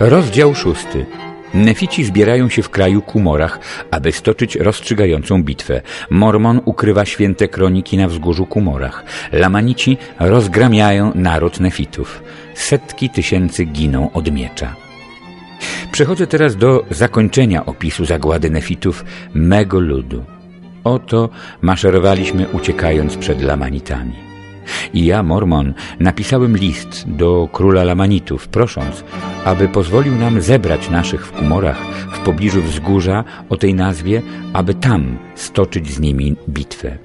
Rozdział szósty. Nefici zbierają się w kraju Kumorach, aby stoczyć rozstrzygającą bitwę. Mormon ukrywa święte kroniki na wzgórzu Kumorach. Lamanici rozgramiają naród Nefitów. Setki tysięcy giną od miecza. Przechodzę teraz do zakończenia opisu zagłady Nefitów, mego ludu. Oto maszerowaliśmy uciekając przed Lamanitami. I ja, Mormon, napisałem list do króla Lamanitów, prosząc, aby pozwolił nam zebrać naszych w kumorach w pobliżu wzgórza o tej nazwie, aby tam stoczyć z nimi bitwę.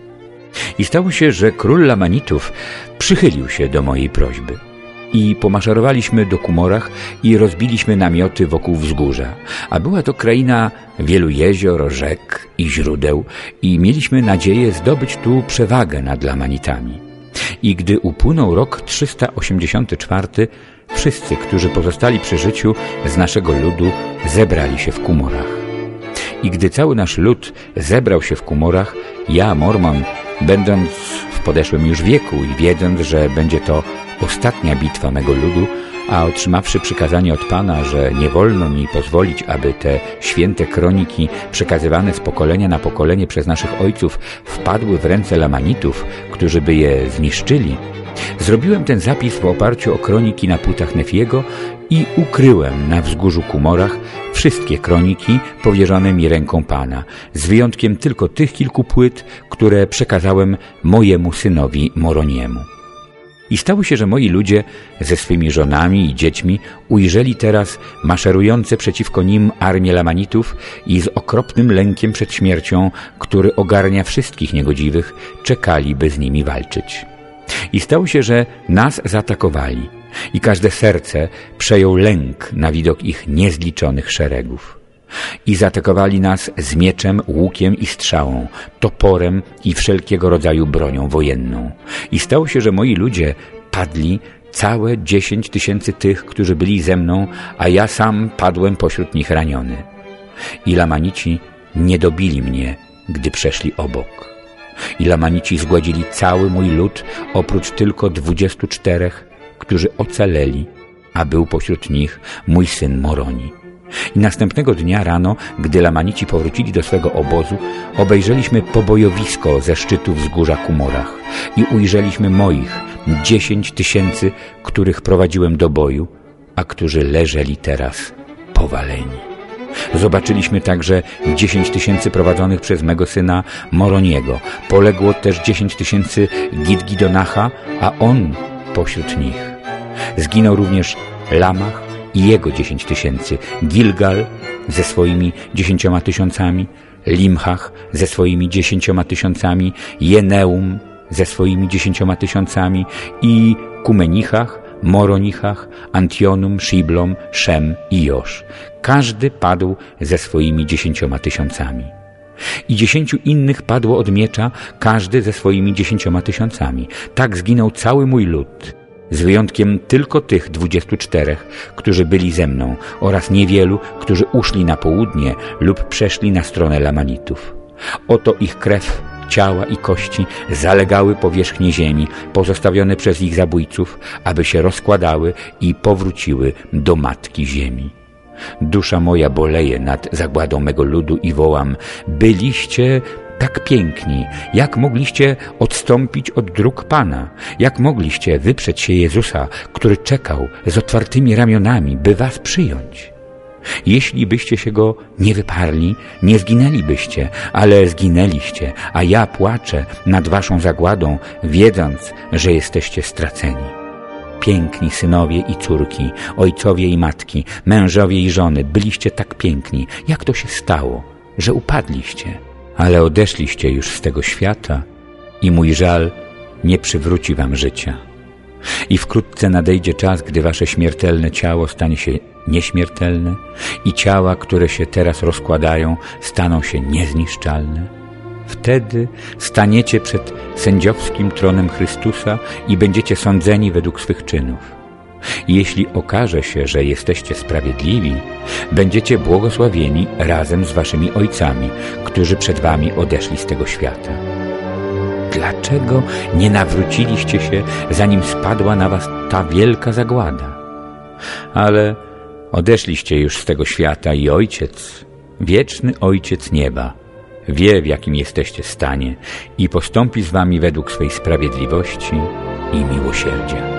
I stało się, że król Lamanitów przychylił się do mojej prośby. I pomaszerowaliśmy do Kumorach i rozbiliśmy namioty wokół wzgórza. A była to kraina wielu jezior, rzek i źródeł i mieliśmy nadzieję zdobyć tu przewagę nad Lamanitami. I gdy upłynął rok 384, wszyscy, którzy pozostali przy życiu z naszego ludu, zebrali się w Kumorach. I gdy cały nasz lud zebrał się w Kumorach, ja, Mormon, będąc w podeszłym już wieku i wiedząc, że będzie to ostatnia bitwa mego ludu, a otrzymawszy przykazanie od Pana, że nie wolno mi pozwolić, aby te święte kroniki przekazywane z pokolenia na pokolenie przez naszych ojców wpadły w ręce Lamanitów, którzy by je zniszczyli, zrobiłem ten zapis w oparciu o kroniki na płytach Nefiego i ukryłem na wzgórzu Kumorach wszystkie kroniki powierzone mi ręką Pana, z wyjątkiem tylko tych kilku płyt, które przekazałem mojemu synowi Moroniemu. I stało się, że moi ludzie ze swymi żonami i dziećmi ujrzeli teraz maszerujące przeciwko nim armię Lamanitów i z okropnym lękiem przed śmiercią, który ogarnia wszystkich niegodziwych, czekali, by z nimi walczyć. I stało się, że nas zaatakowali i każde serce przejął lęk na widok ich niezliczonych szeregów. I zaatakowali nas z mieczem, łukiem i strzałą, toporem i wszelkiego rodzaju bronią wojenną. I stało się, że moi ludzie padli całe dziesięć tysięcy tych, którzy byli ze mną, a ja sam padłem pośród nich raniony. I Lamanici nie dobili mnie, gdy przeszli obok. I Lamanici zgładzili cały mój lud, oprócz tylko dwudziestu czterech, którzy ocaleli, a był pośród nich mój syn Moroni. I następnego dnia rano, gdy Lamanici powrócili do swego obozu, obejrzeliśmy pobojowisko ze szczytu wzgórza Kumorach i ujrzeliśmy moich dziesięć tysięcy, których prowadziłem do boju, a którzy leżeli teraz powaleni. Zobaczyliśmy także dziesięć tysięcy prowadzonych przez mego syna Moroniego. Poległo też dziesięć tysięcy Gidgidonacha, a on pośród nich. Zginął również Lamach, i jego dziesięć tysięcy, Gilgal ze swoimi dziesięcioma tysiącami, Limchach ze swoimi dziesięcioma tysiącami, Jeneum ze swoimi dziesięcioma tysiącami i Kumenichach, Moronichach, Antionum, Shiblom, Szem i Josz. Każdy padł ze swoimi dziesięcioma tysiącami. I dziesięciu innych padło od miecza, każdy ze swoimi dziesięcioma tysiącami. Tak zginął cały mój lud z wyjątkiem tylko tych dwudziestu czterech, którzy byli ze mną oraz niewielu, którzy uszli na południe lub przeszli na stronę Lamanitów. Oto ich krew, ciała i kości zalegały powierzchnię ziemi, pozostawione przez ich zabójców, aby się rozkładały i powróciły do Matki Ziemi. Dusza moja boleje nad zagładą mego ludu i wołam, byliście tak piękni, jak mogliście odstąpić od dróg Pana, jak mogliście wyprzeć się Jezusa, który czekał z otwartymi ramionami, by was przyjąć. Jeśli byście się Go nie wyparli, nie zginęlibyście, ale zginęliście, a ja płaczę nad waszą zagładą, wiedząc, że jesteście straceni. Piękni synowie i córki, ojcowie i matki, mężowie i żony, byliście tak piękni. Jak to się stało, że upadliście? Ale odeszliście już z tego świata i mój żal nie przywróci wam życia. I wkrótce nadejdzie czas, gdy wasze śmiertelne ciało stanie się nieśmiertelne i ciała, które się teraz rozkładają, staną się niezniszczalne. Wtedy staniecie przed sędziowskim tronem Chrystusa i będziecie sądzeni według swych czynów. Jeśli okaże się, że jesteście sprawiedliwi, będziecie błogosławieni razem z waszymi ojcami, którzy przed wami odeszli z tego świata. Dlaczego nie nawróciliście się, zanim spadła na was ta wielka zagłada? Ale Odeszliście już z tego świata i Ojciec, wieczny Ojciec nieba, wie w jakim jesteście stanie i postąpi z wami według swej sprawiedliwości i miłosierdzia.